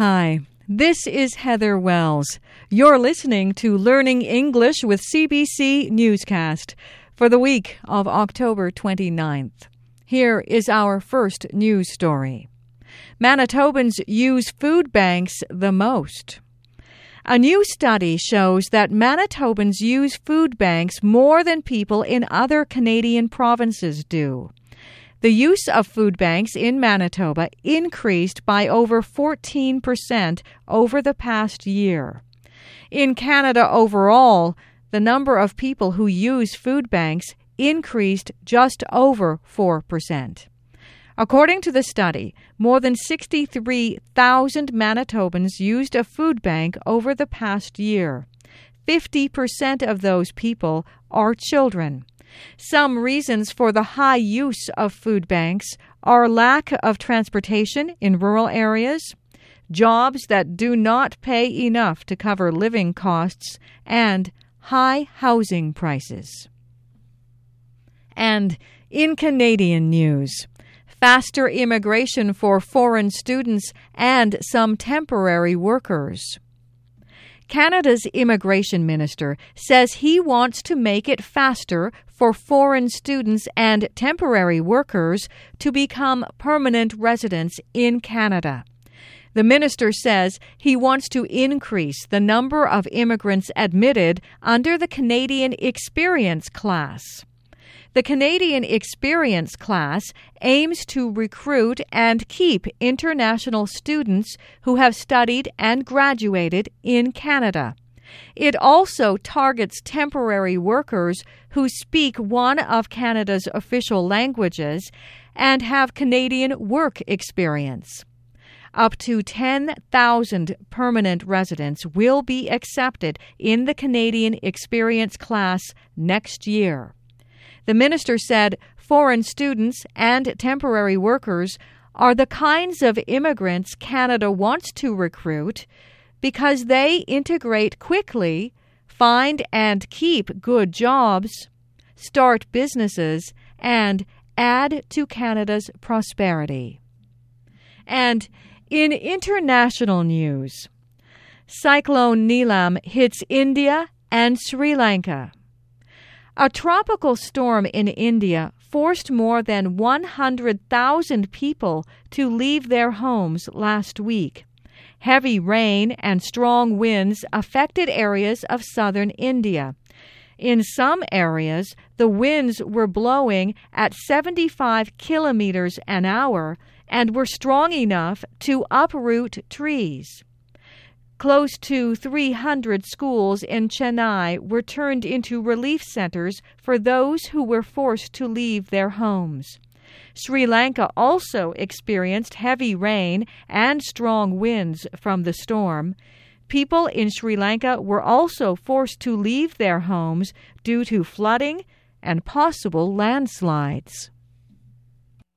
Hi, this is Heather Wells. You're listening to Learning English with CBC Newscast for the week of October 29th. Here is our first news story. Manitobans use food banks the most. A new study shows that Manitobans use food banks more than people in other Canadian provinces do. The use of food banks in Manitoba increased by over 14% over the past year. In Canada overall, the number of people who use food banks increased just over 4%. According to the study, more than 63,000 Manitobans used a food bank over the past year. 50% of those people are children. Some reasons for the high use of food banks are lack of transportation in rural areas, jobs that do not pay enough to cover living costs, and high housing prices. And in Canadian news, faster immigration for foreign students and some temporary workers. Canada's immigration minister says he wants to make it faster for foreign students and temporary workers to become permanent residents in Canada. The minister says he wants to increase the number of immigrants admitted under the Canadian Experience class. The Canadian Experience class aims to recruit and keep international students who have studied and graduated in Canada. It also targets temporary workers who speak one of Canada's official languages and have Canadian work experience. Up to 10,000 permanent residents will be accepted in the Canadian Experience class next year. The minister said foreign students and temporary workers are the kinds of immigrants Canada wants to recruit because they integrate quickly, find and keep good jobs, start businesses, and add to Canada's prosperity. And in international news, Cyclone Neelam hits India and Sri Lanka. A tropical storm in India forced more than 100,000 people to leave their homes last week. Heavy rain and strong winds affected areas of southern India. In some areas, the winds were blowing at 75 kilometers an hour and were strong enough to uproot trees. Close to 300 schools in Chennai were turned into relief centers for those who were forced to leave their homes. Sri Lanka also experienced heavy rain and strong winds from the storm. People in Sri Lanka were also forced to leave their homes due to flooding and possible landslides.